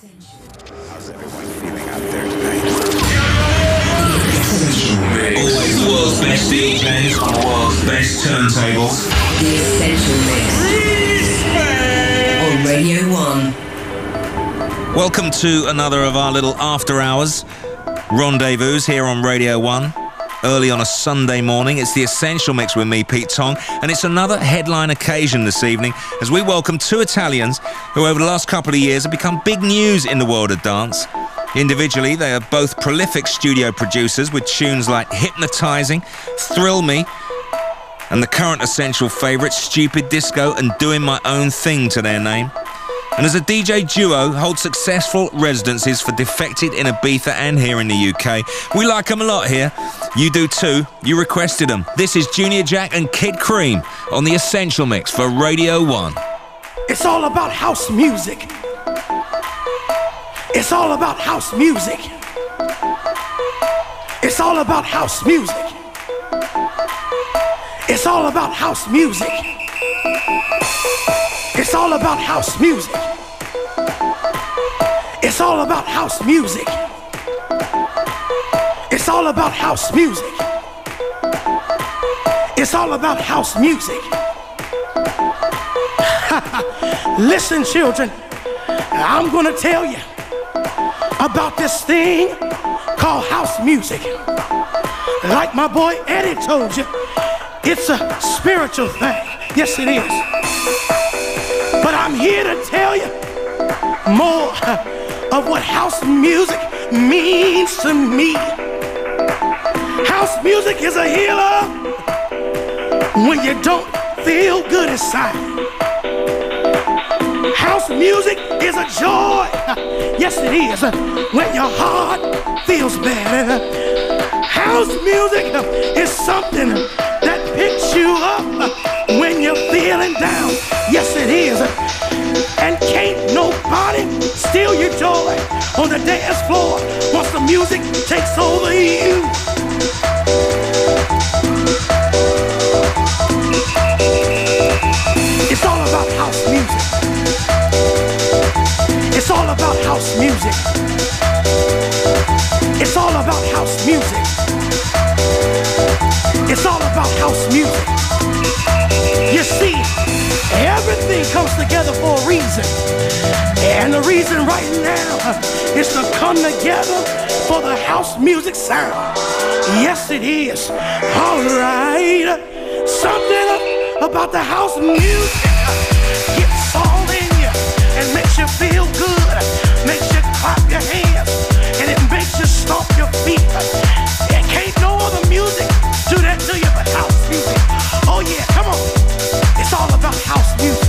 How's everyone feeling out there tonight? Always the world's best DJs on the world's best turntables. The Essential Mix. On Radio 1. Welcome to another of our little after hours rendezvous here on Radio 1. Early on a Sunday morning, it's the Essential Mix with me, Pete Tong, and it's another headline occasion this evening as we welcome two Italians who, over the last couple of years, have become big news in the world of dance. Individually, they are both prolific studio producers with tunes like Hypnotizing, Thrill Me, and the current Essential favourite, Stupid Disco and Doing My Own Thing to their name. And as a DJ duo, hold successful residencies for Defected in Ibiza and here in the UK. We like them a lot here. You do too. You requested them. This is Junior Jack and Kid Crème on the Essential Mix for Radio 1. It's all about house music. It's all about house music. It's all about house music. It's all about house music. It's all about house music. It's all about house music. It's all about house music. It's all about house music. Listen, children, I'm gonna tell you about this thing called house music. Like my boy Eddie told you, it's a spiritual thing. Yes, it is. But I'm here to tell you more of what house music means to me. House music is a healer when you don't feel good inside. House music is a joy. Yes, it is. When your heart feels bad. House music is something that picks you up when you're feeling down. Yes, it is. And can't nobody steal your joy on the dance floor once the music takes over you. It's all about house music. It's all about house music. It's all about house music. It's all about house music. You see, everything comes together for a reason. And the reason right now is to come together for the house music sound. Yes, it is. All right. Something about the house music gets all in you and makes you feel good, makes you clap your hands, and it makes you stomp your feet. It can't no other music you but house music. Oh yeah, come on. It's all about house music.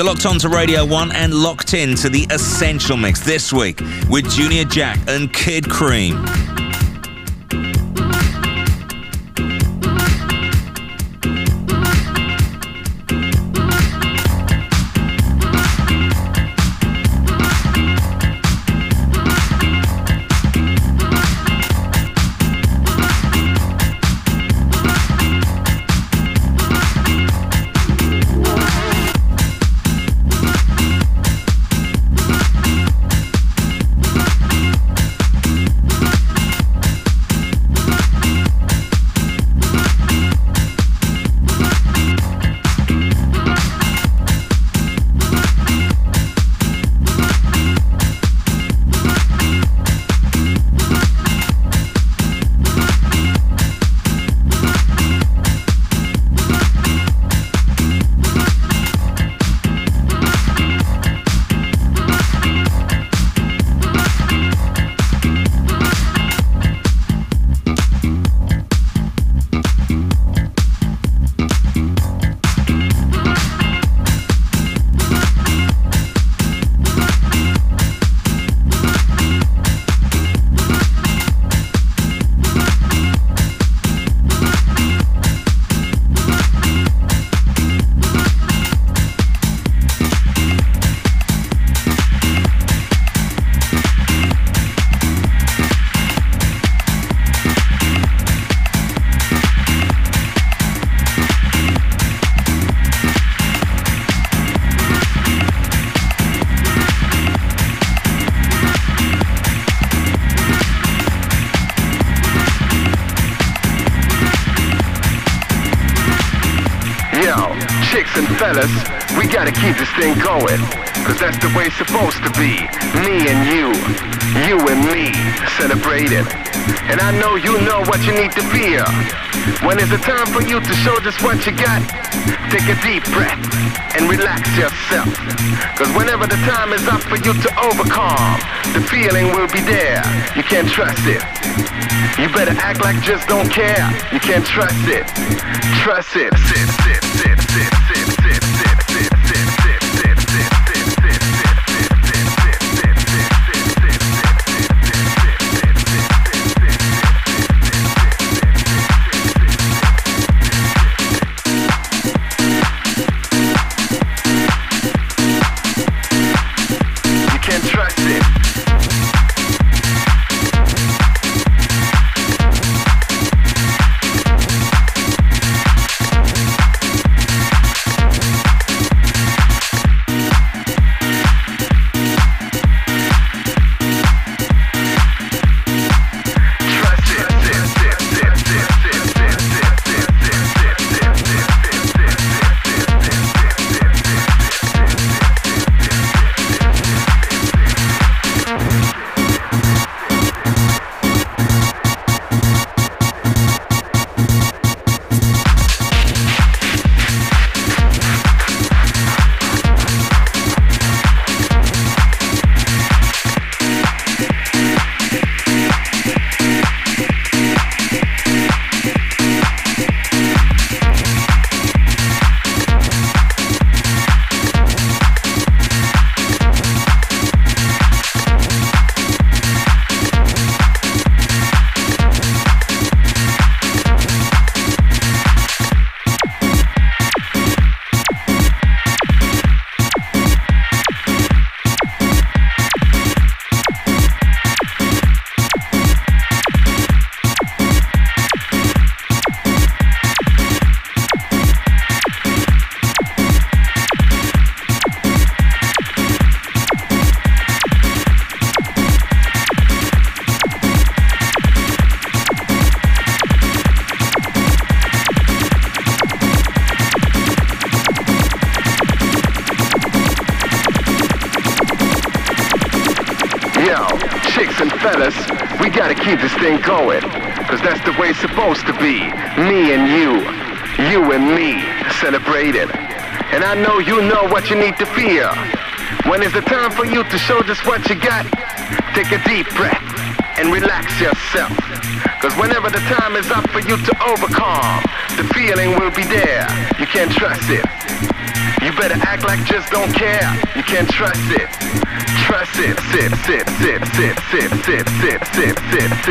You're locked on to Radio 1 and locked in to the Essential Mix this week with Junior Jack and Kid Crème. Thing going. Cause that's the way it's supposed to be. Me and you, you and me, celebrating. And I know you know what you need to feel. When it's time for you to show just what you got, take a deep breath and relax yourself. Cause whenever the time is up for you to overcome, the feeling will be there. You can't trust it. You better act like just don't care. You can't trust it. Trust it. Sit, sit, you to show just what you got, take a deep breath and relax yourself. Cause whenever the time is up for you to overcome, the feeling will be there. You can't trust it. You better act like just don't care. You can't trust it. Trust it. Sit, sit, sit, sit, sip, sip, sip, sip,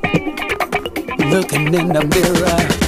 looking in the mirror.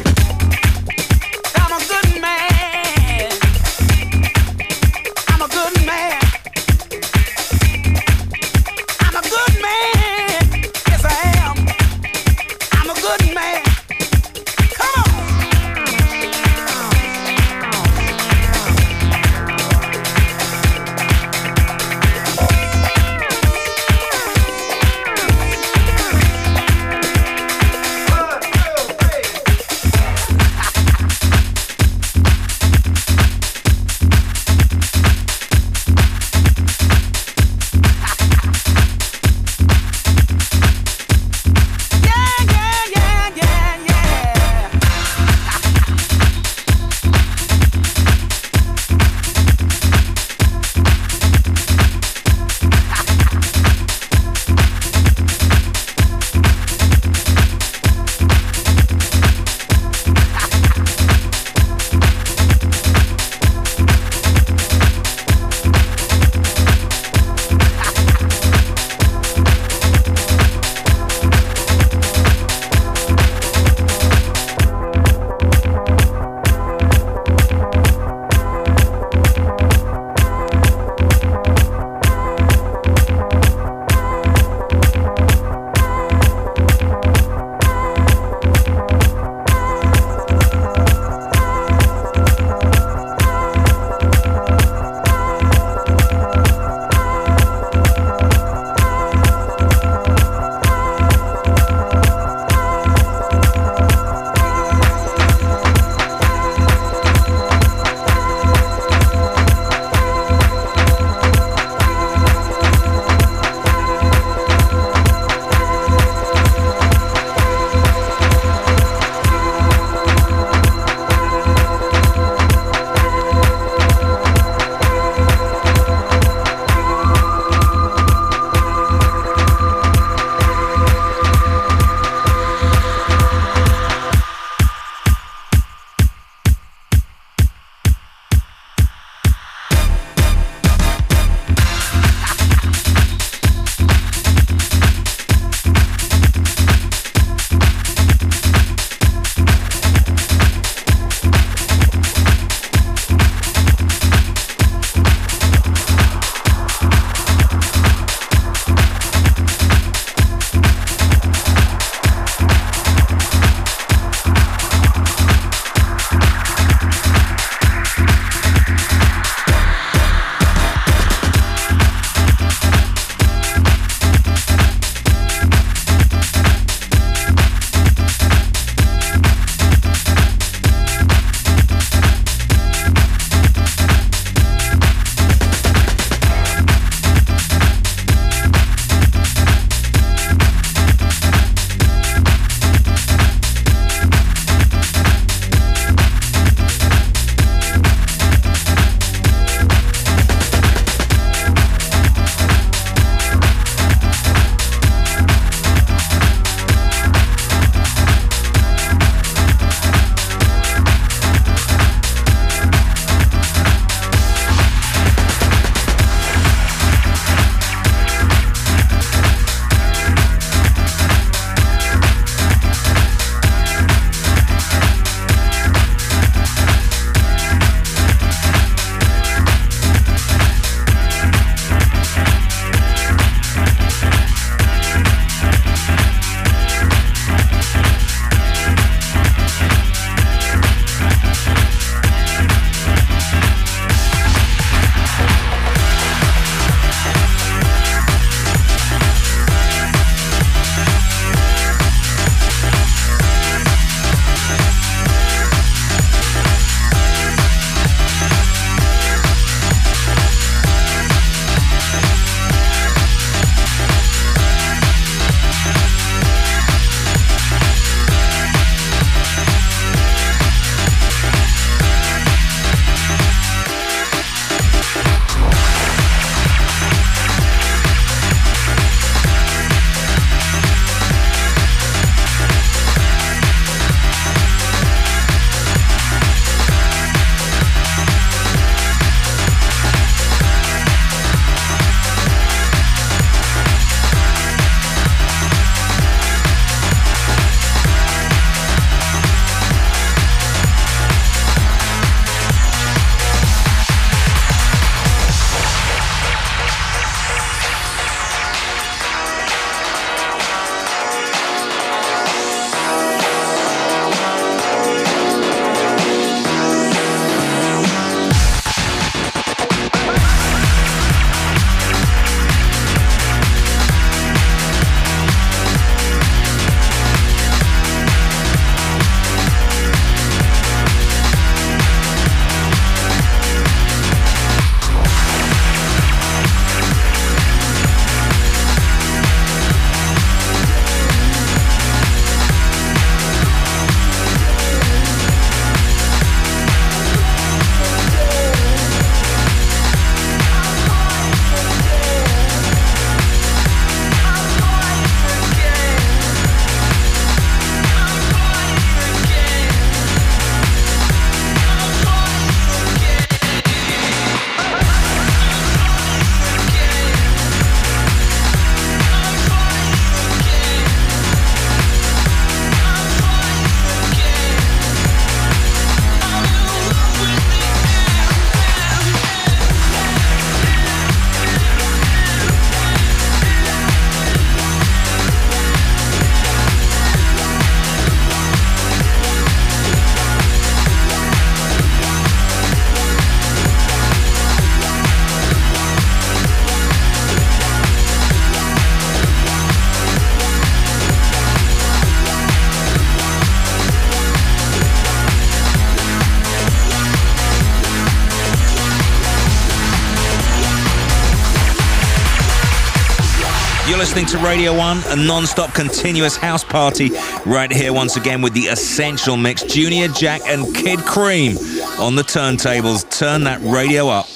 Listening to Radio 1, a non-stop continuous house party right here once again with the Essential Mix. Junior Jack and Kid Crème on the turntables. Turn that radio up.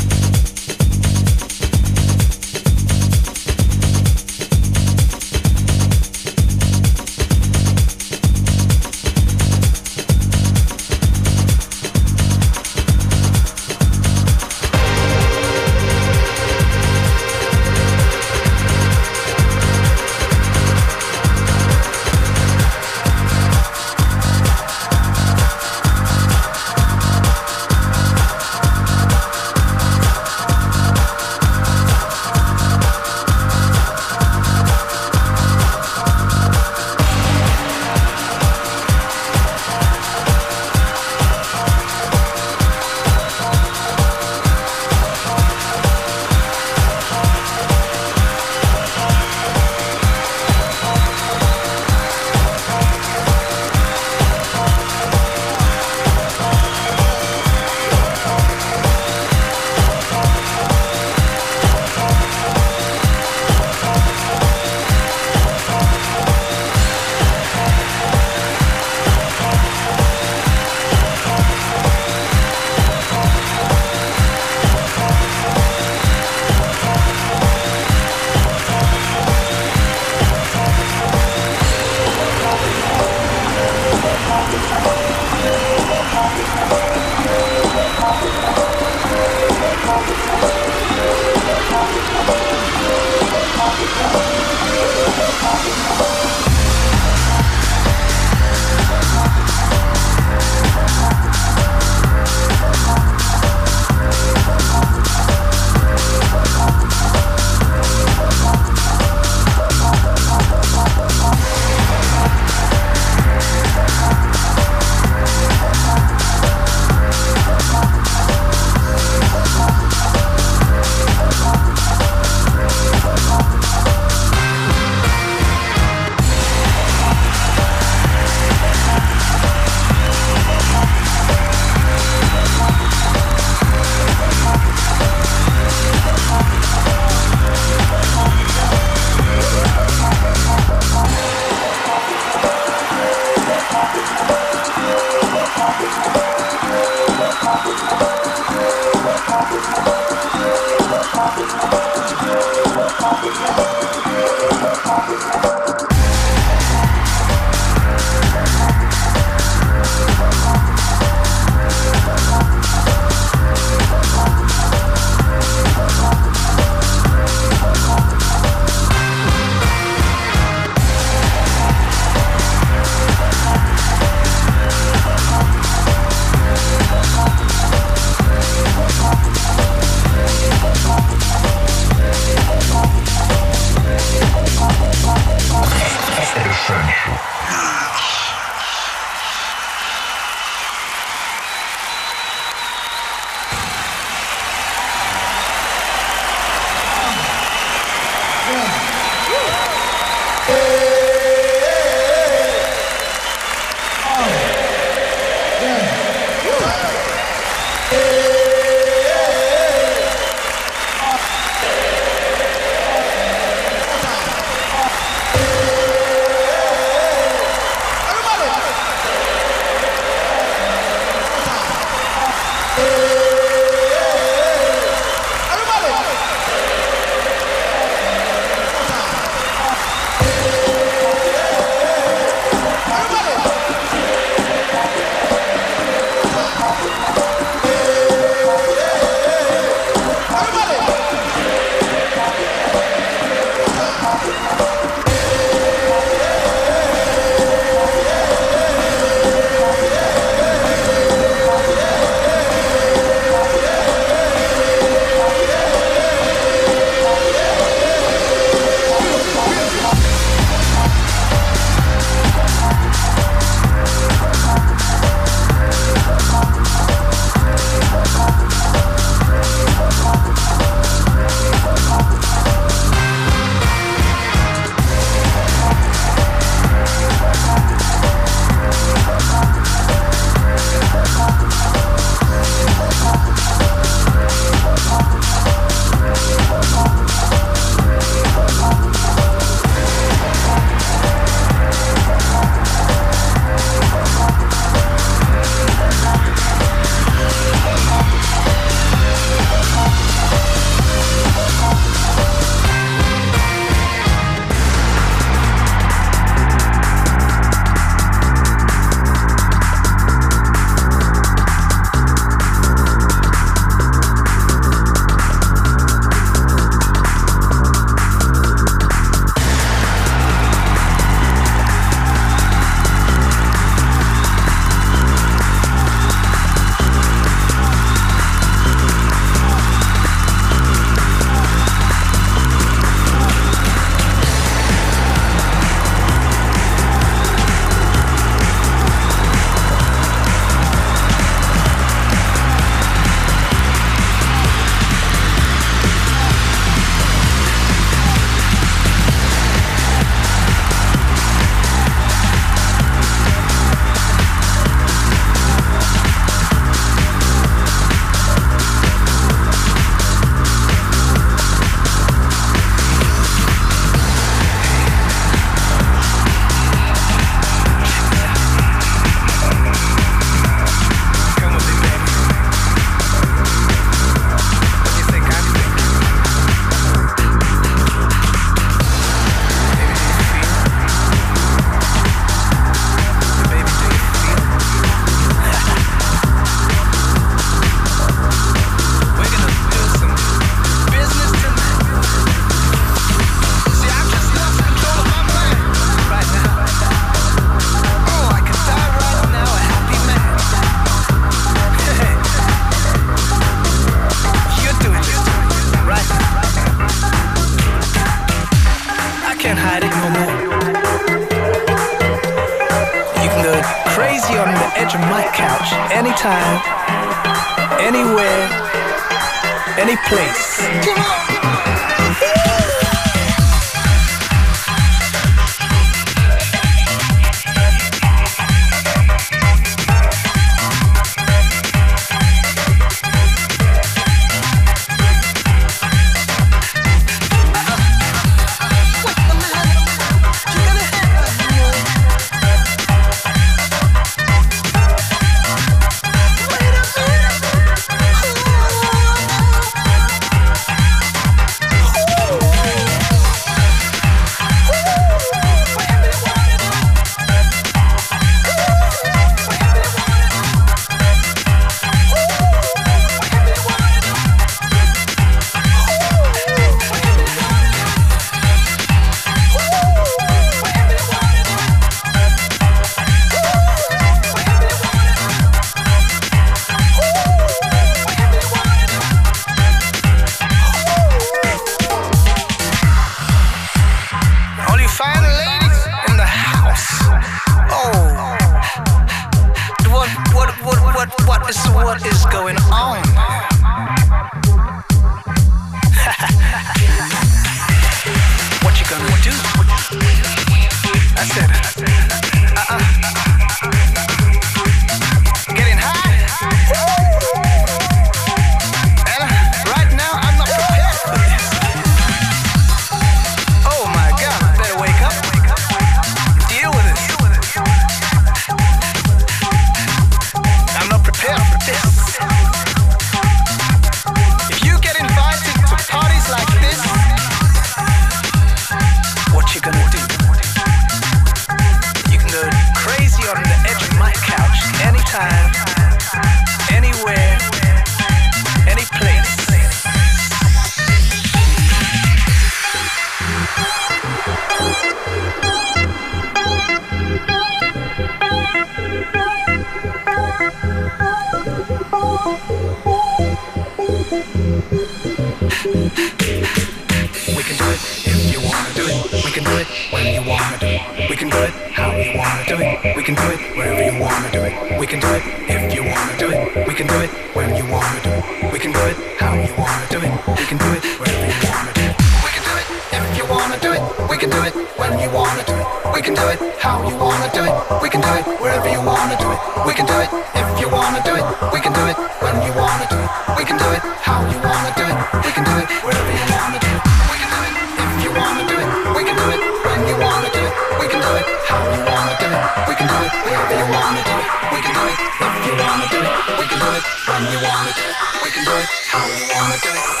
we can do it if you wanna do it. We can do it when you wanna do it. We can do it how you wanna do it. We can do it wherever you wanna do it. We can do it if you wanna do it. We can do it when you wanna do it. We can do it how you wanna do it. We can do it wherever you wanna do it. We can do it if you wanna do it. We can do it when you wanna do it. We can do it how you wanna do it.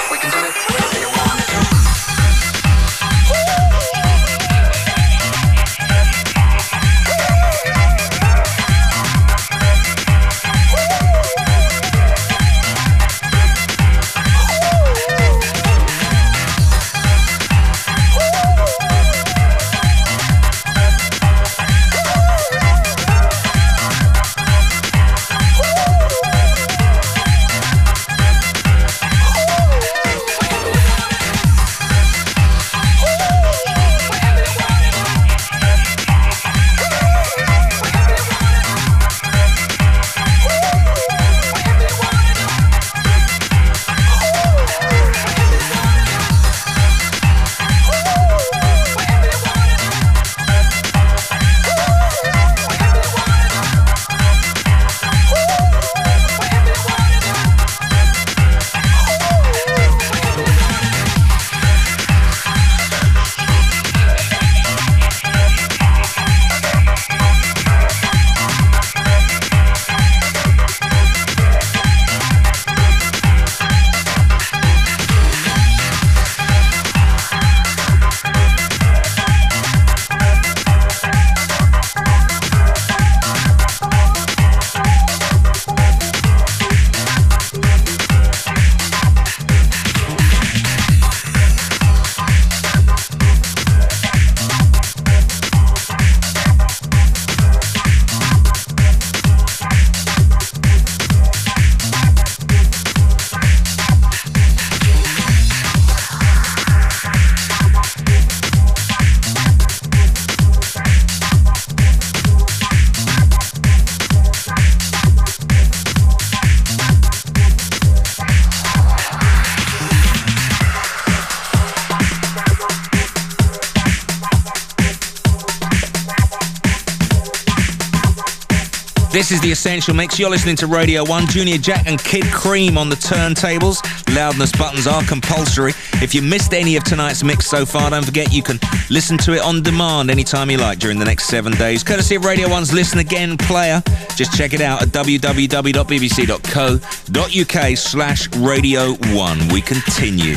This is the Essential Mix. You're listening to Radio 1. Junior Jack and Kid Crème on the turntables. Loudness buttons are compulsory. If you missed any of tonight's mix so far, don't forget you can listen to it on demand anytime you like during the next seven days. Courtesy of Radio 1's Listen Again player. Just check it out at www.bbc.co.uk slash Radio 1. We continue.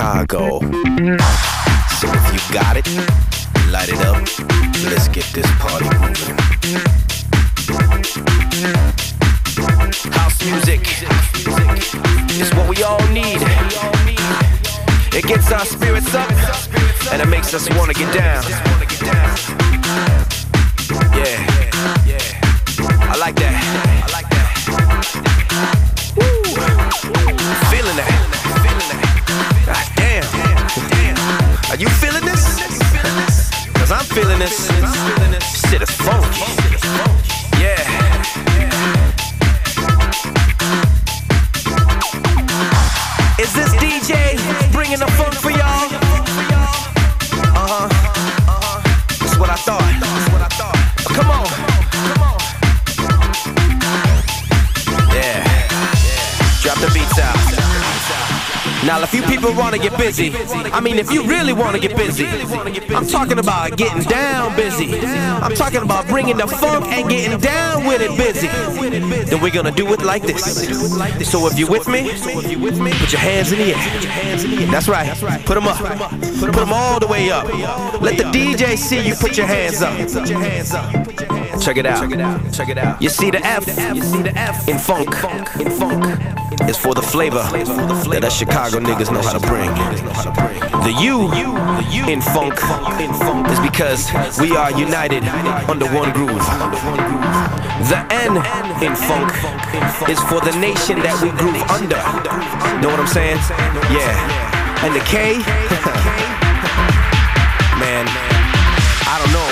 Chicago. Busy, I mean, if you really want to get busy, I'm talking about getting down busy. I'm talking about bringing the funk and getting down with it busy. Then we're gonna do it like this. So if you're with me, put your hands in the air. That's right. Put them up. Put them all the way up. Let the DJ see you put your hands up. Check it out. Check it out. You see the F. You see the F in funk. In funk. It's for the flavor that us Chicago niggas know how to bring. The U in funk is because we are united under one groove. The N in funk is for the nation that we groove under. Know what I'm saying? Yeah. And the K, man, I don't know.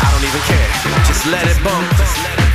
I don't even care. Just let it bump.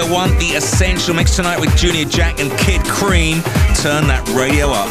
Radio 1, The Essential Mix tonight with Junior Jack and Kid Crème. Turn that radio up.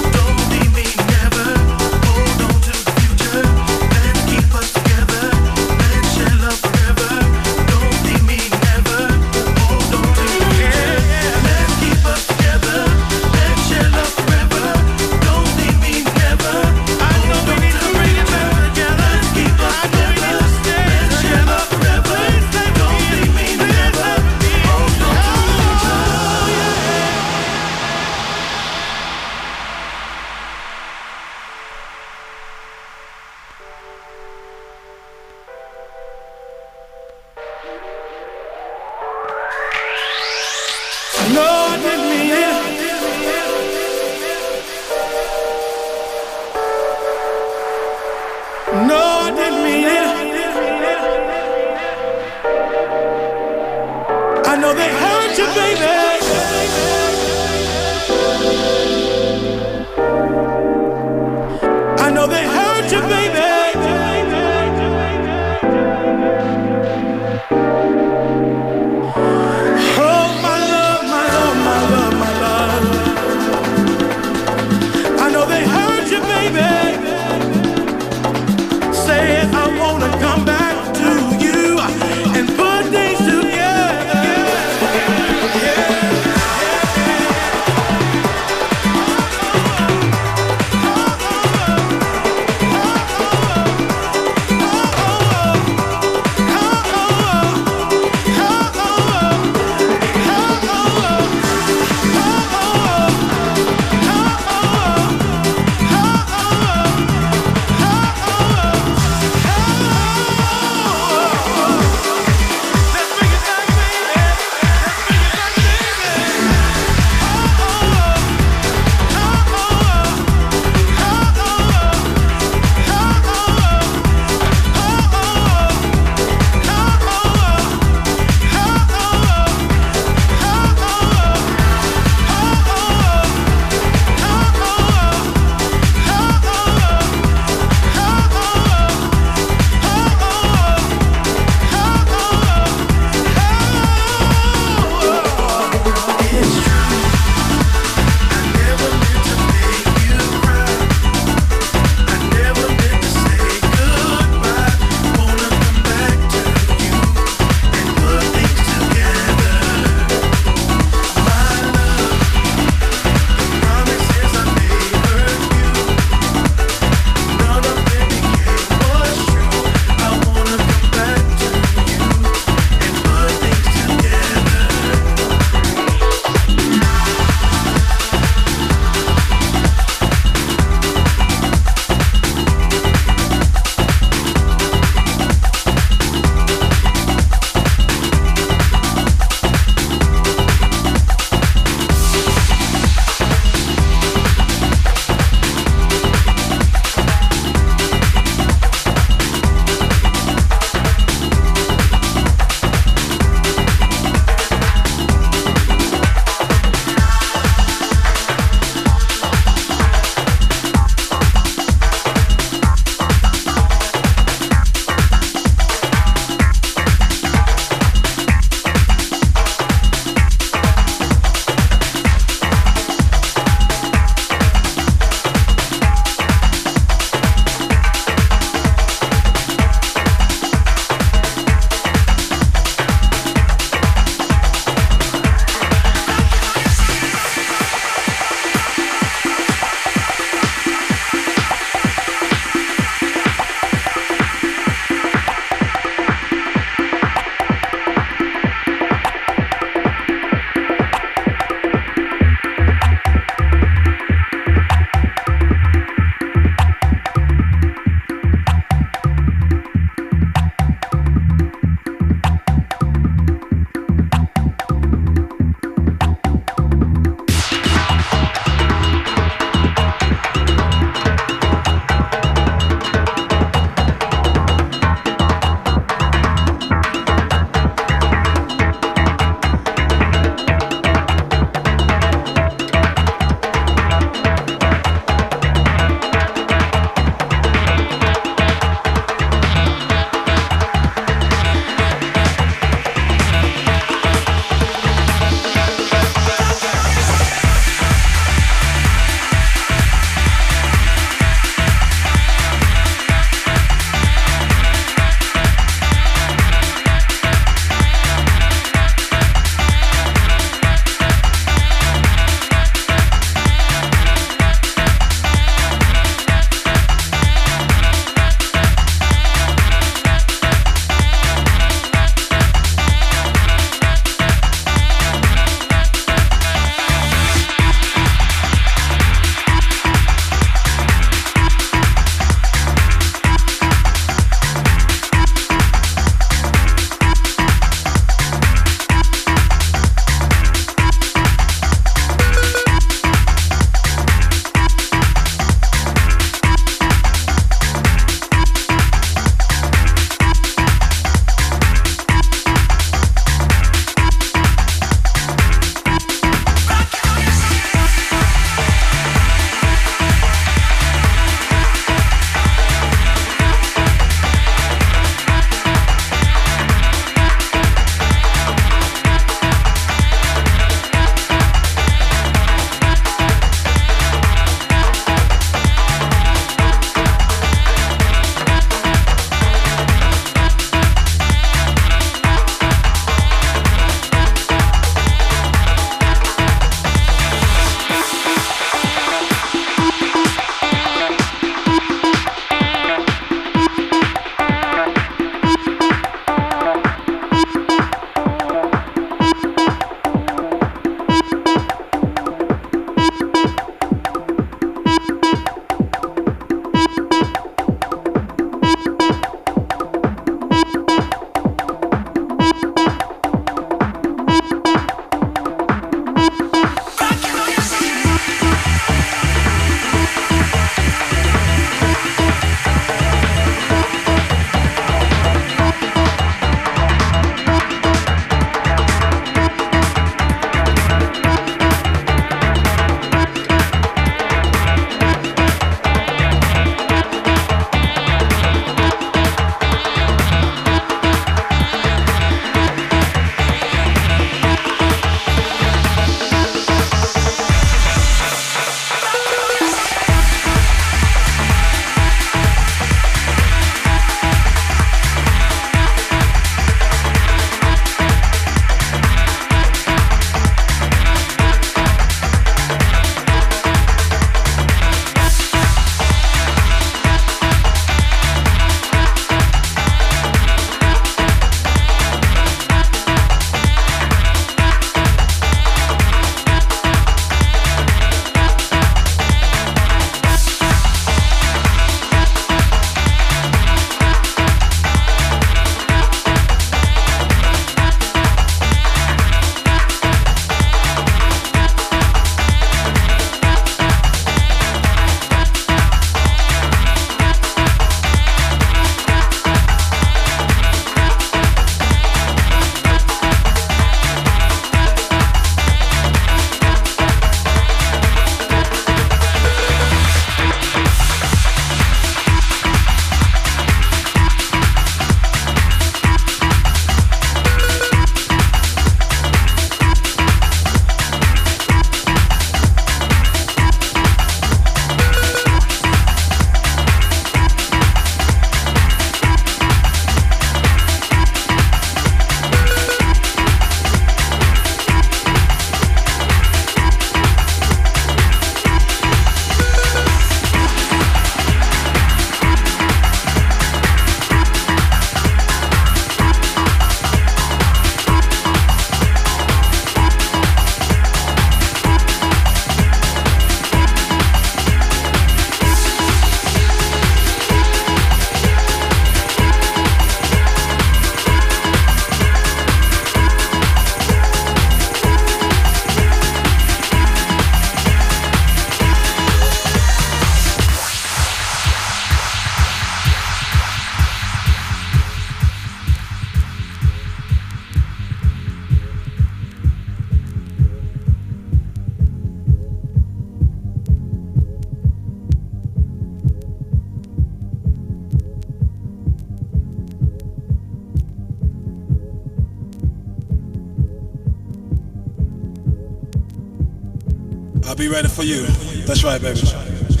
ready for you. That's right, baby.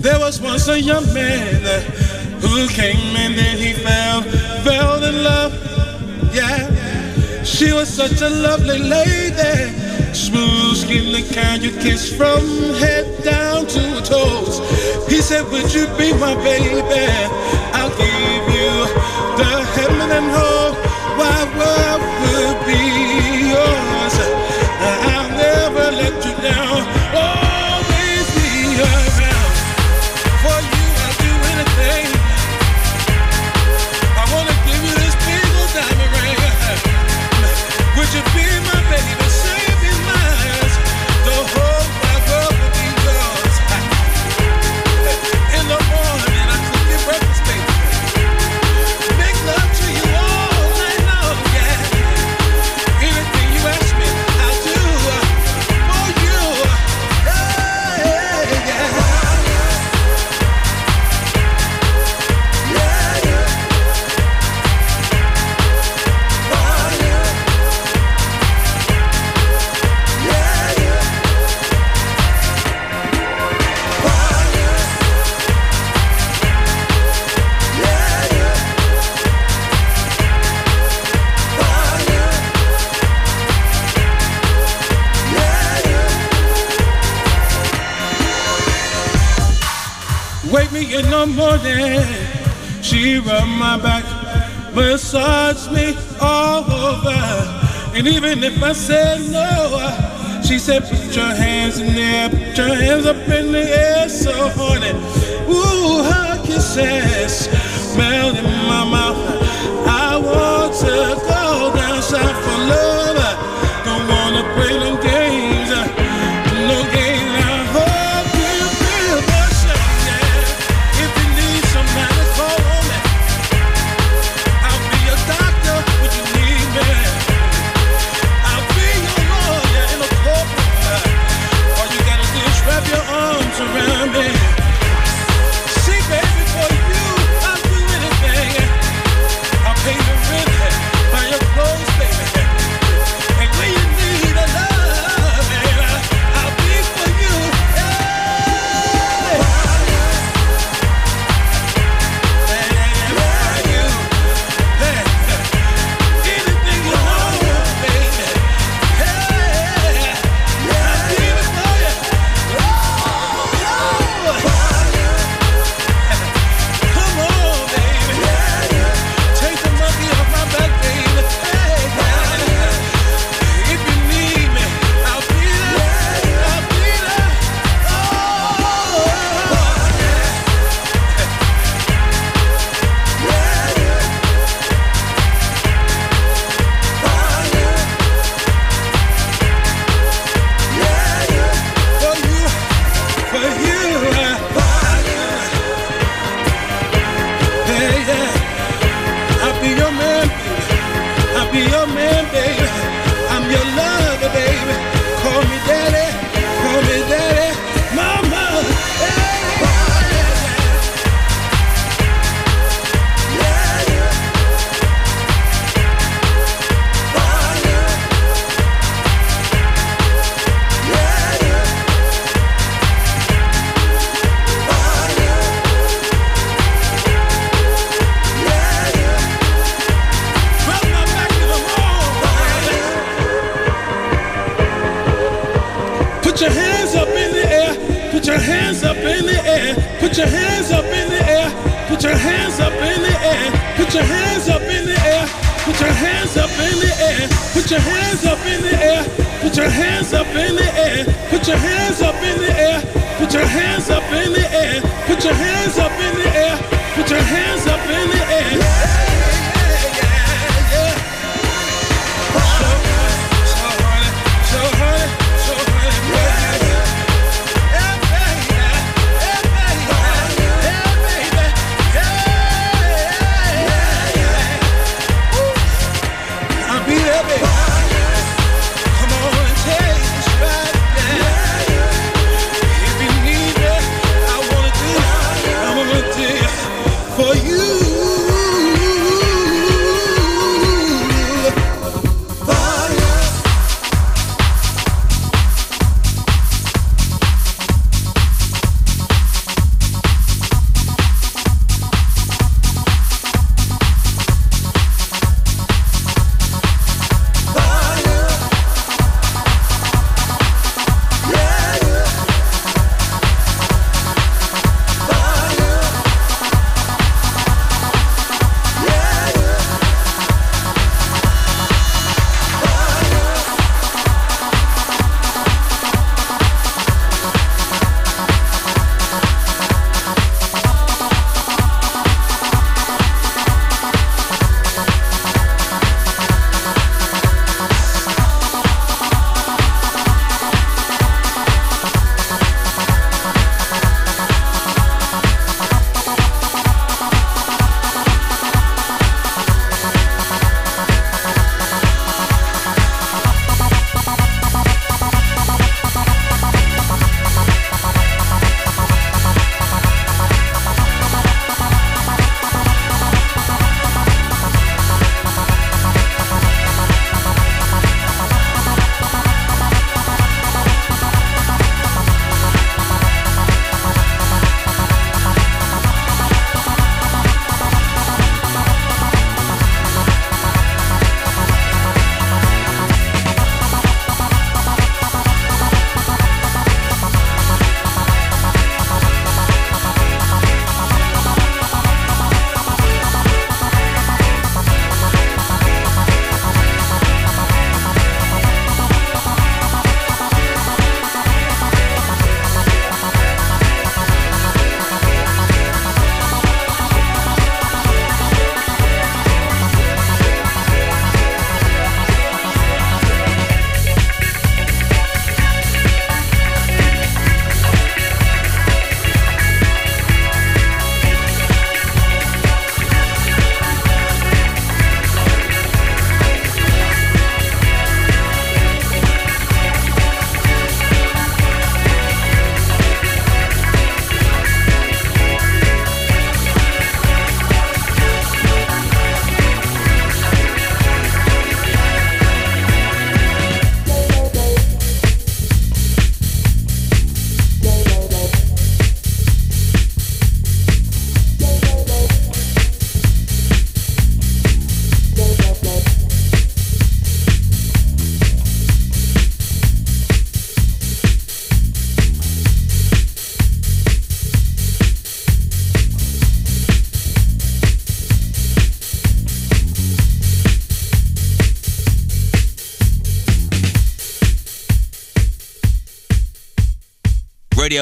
there was once a young man uh, who came and then he fell, fell in love. Yeah, she was such a lovely lady. Smooth skin, the kind you kiss from head down to toes. He said, Would you be my baby? And even if I said no, she said, put your hands in the air, put your hands up in the air, so horny. Ooh, her kisses melt in my mouth.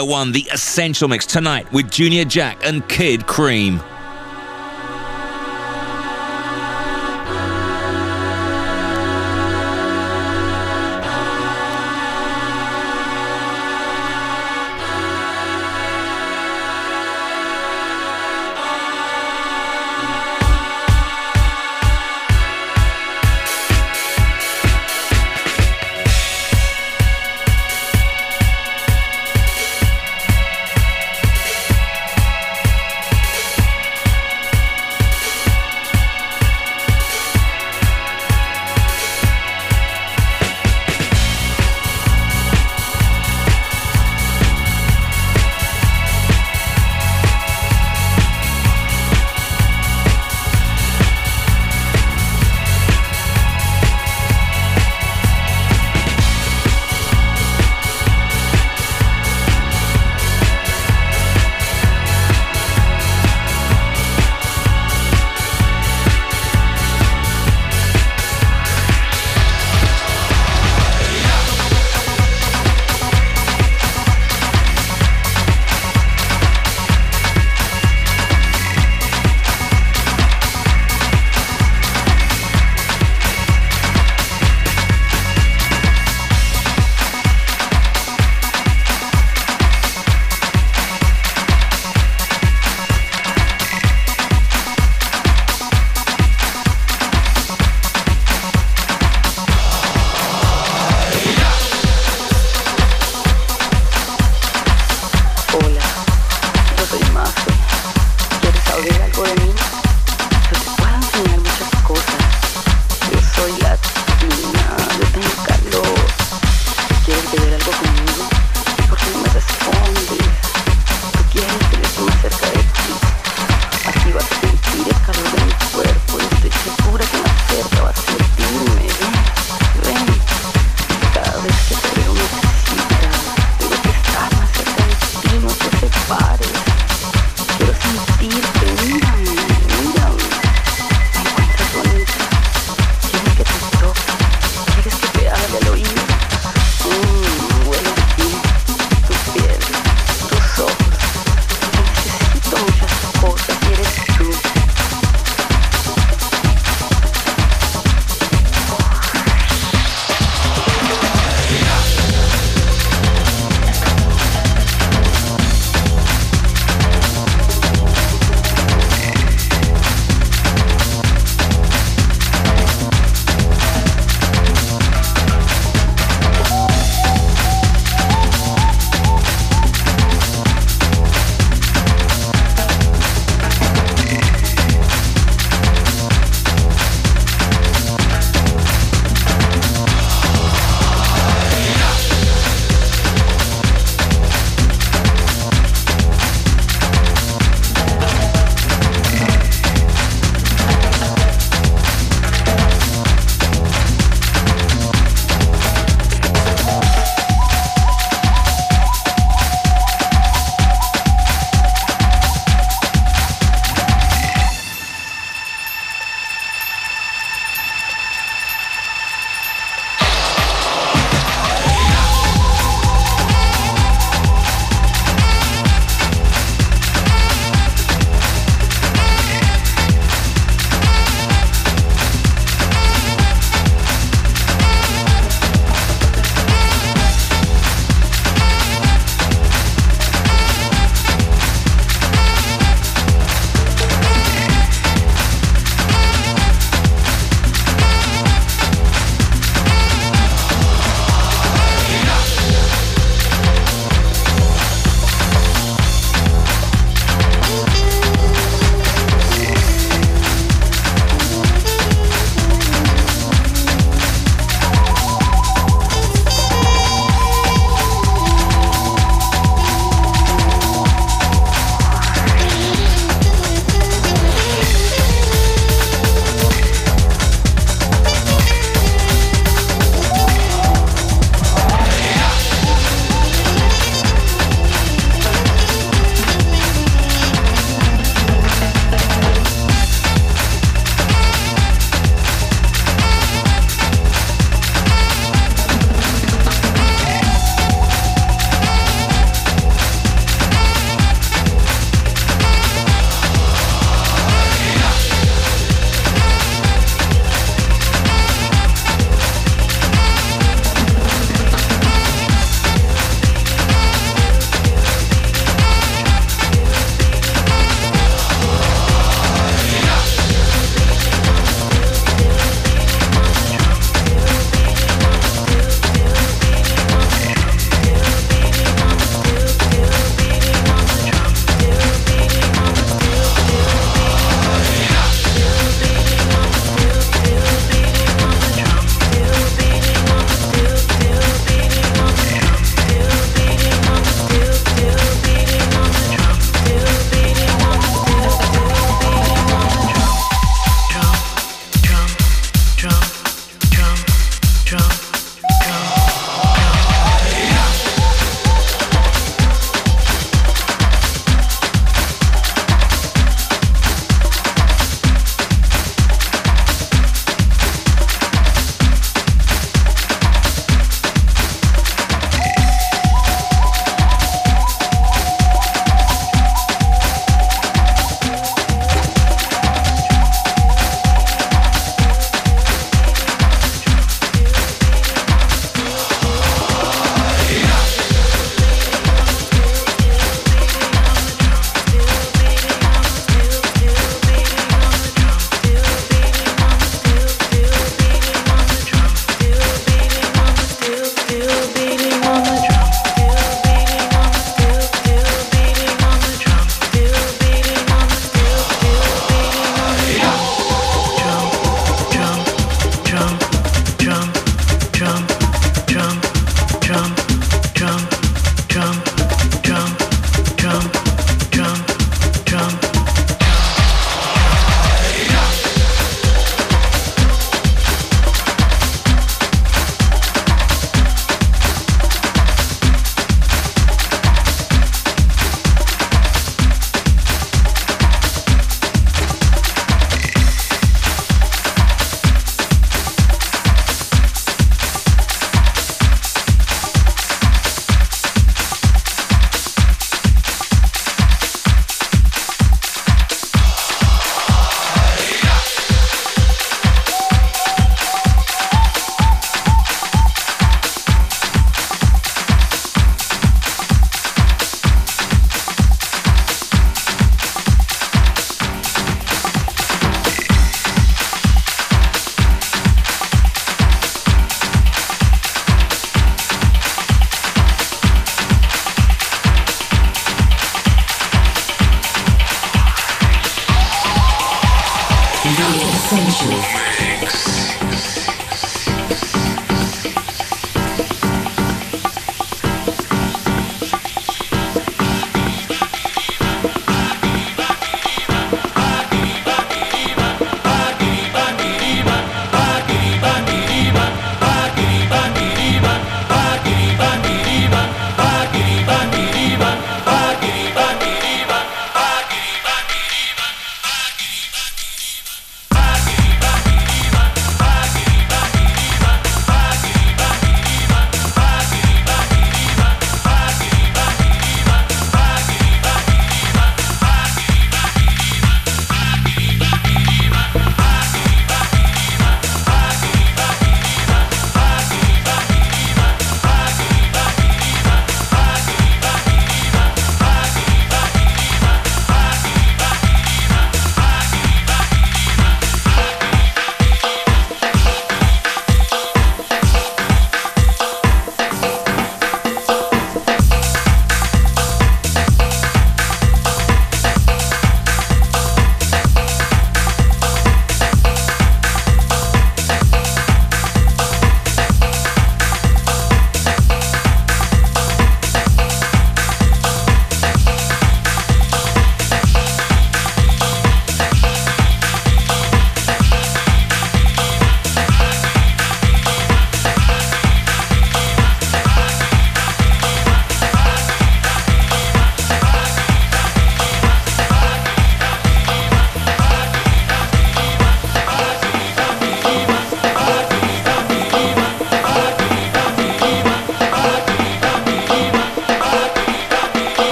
Radio 1, The Essential Mix, tonight with Junior Jack and Kid Crème.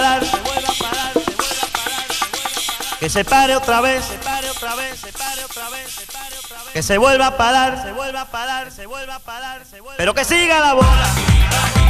parar, se vuelva a parar, se vuelva a parar que se pare otra vez, se pare otra vez, se pare otra vez, se pare otra vez, que se vuelva a parar, se vuelva a parar, se vuelva a parar, se vuelva, a parar pero que siga la bola.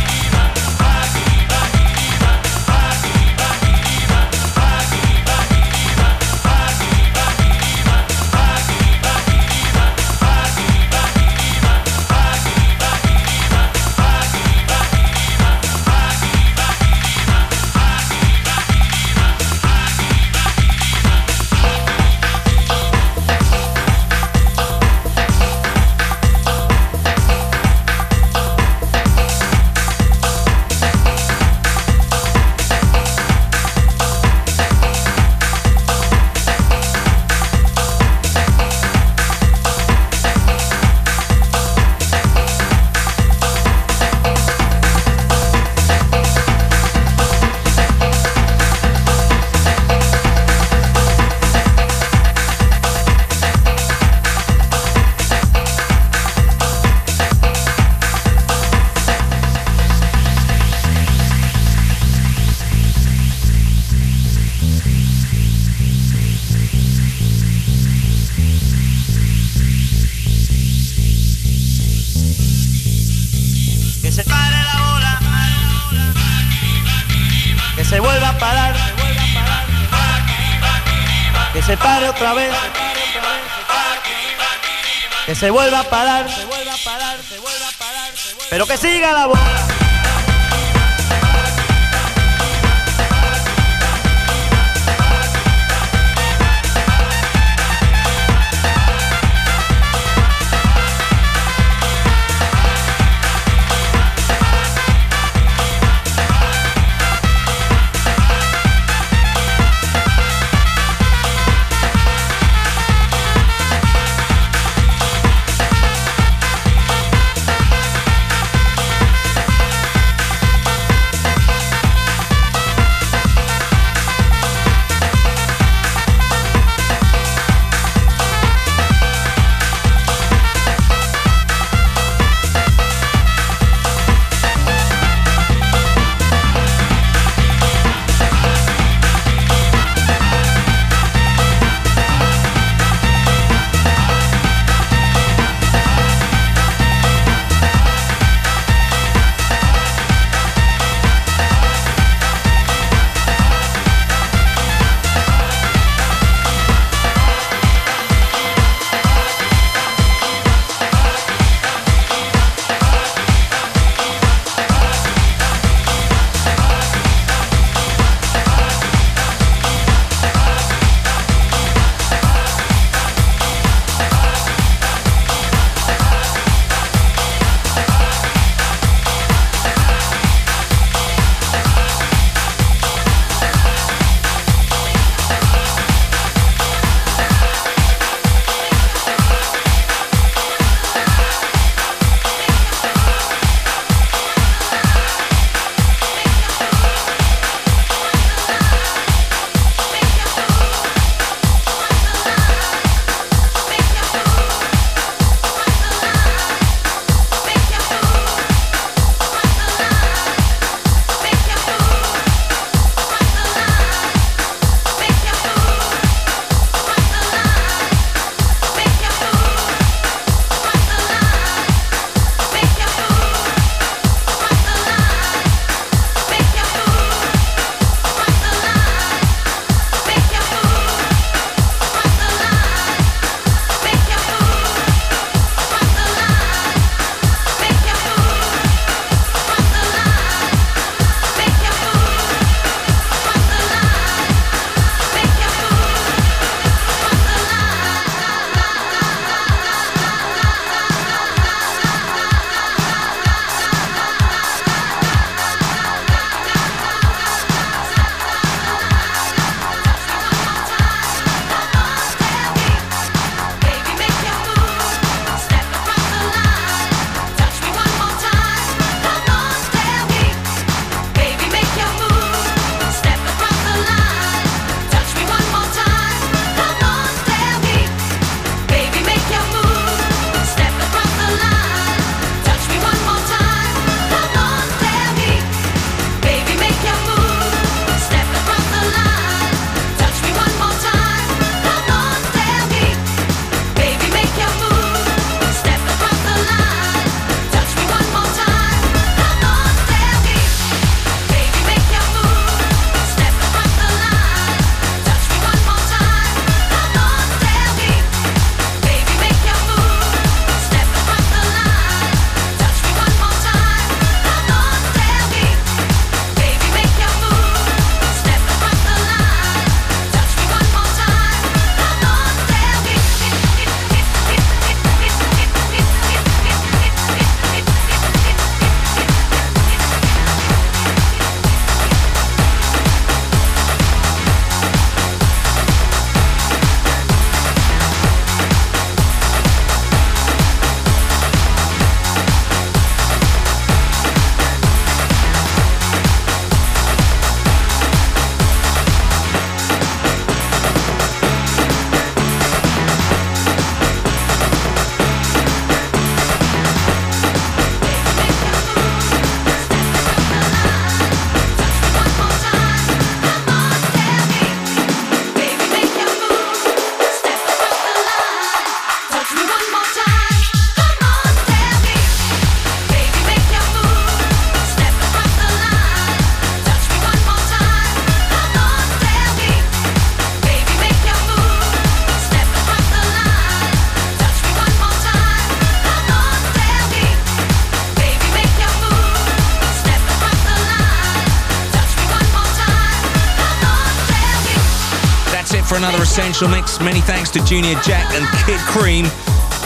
Essential Mix. Many thanks to Junior Jack and Kid Crème.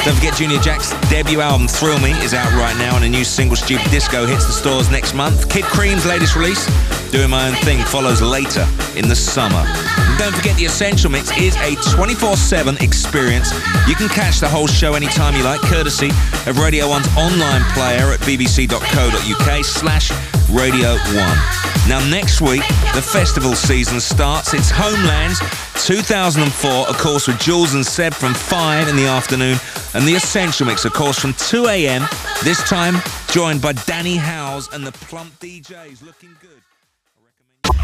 Don't forget Junior Jack's debut album Thrill Me is out right now and a new single Stupid Disco hits the stores next month. Kid Crème's latest release, Doing My Own Thing, follows later in the summer. And don't forget the Essential Mix is a 24-7 experience. You can catch the whole show anytime you like, courtesy of Radio 1's online player at bbc.co.uk slash Radio 1. Now next week, the festival season starts. It's Homelands 2004, of course, with Jules and Seb from 5 in the afternoon, and the Essential Mix, of course, from 2 a.m. This time, joined by Danny Howells and the Plump DJs. Looking good.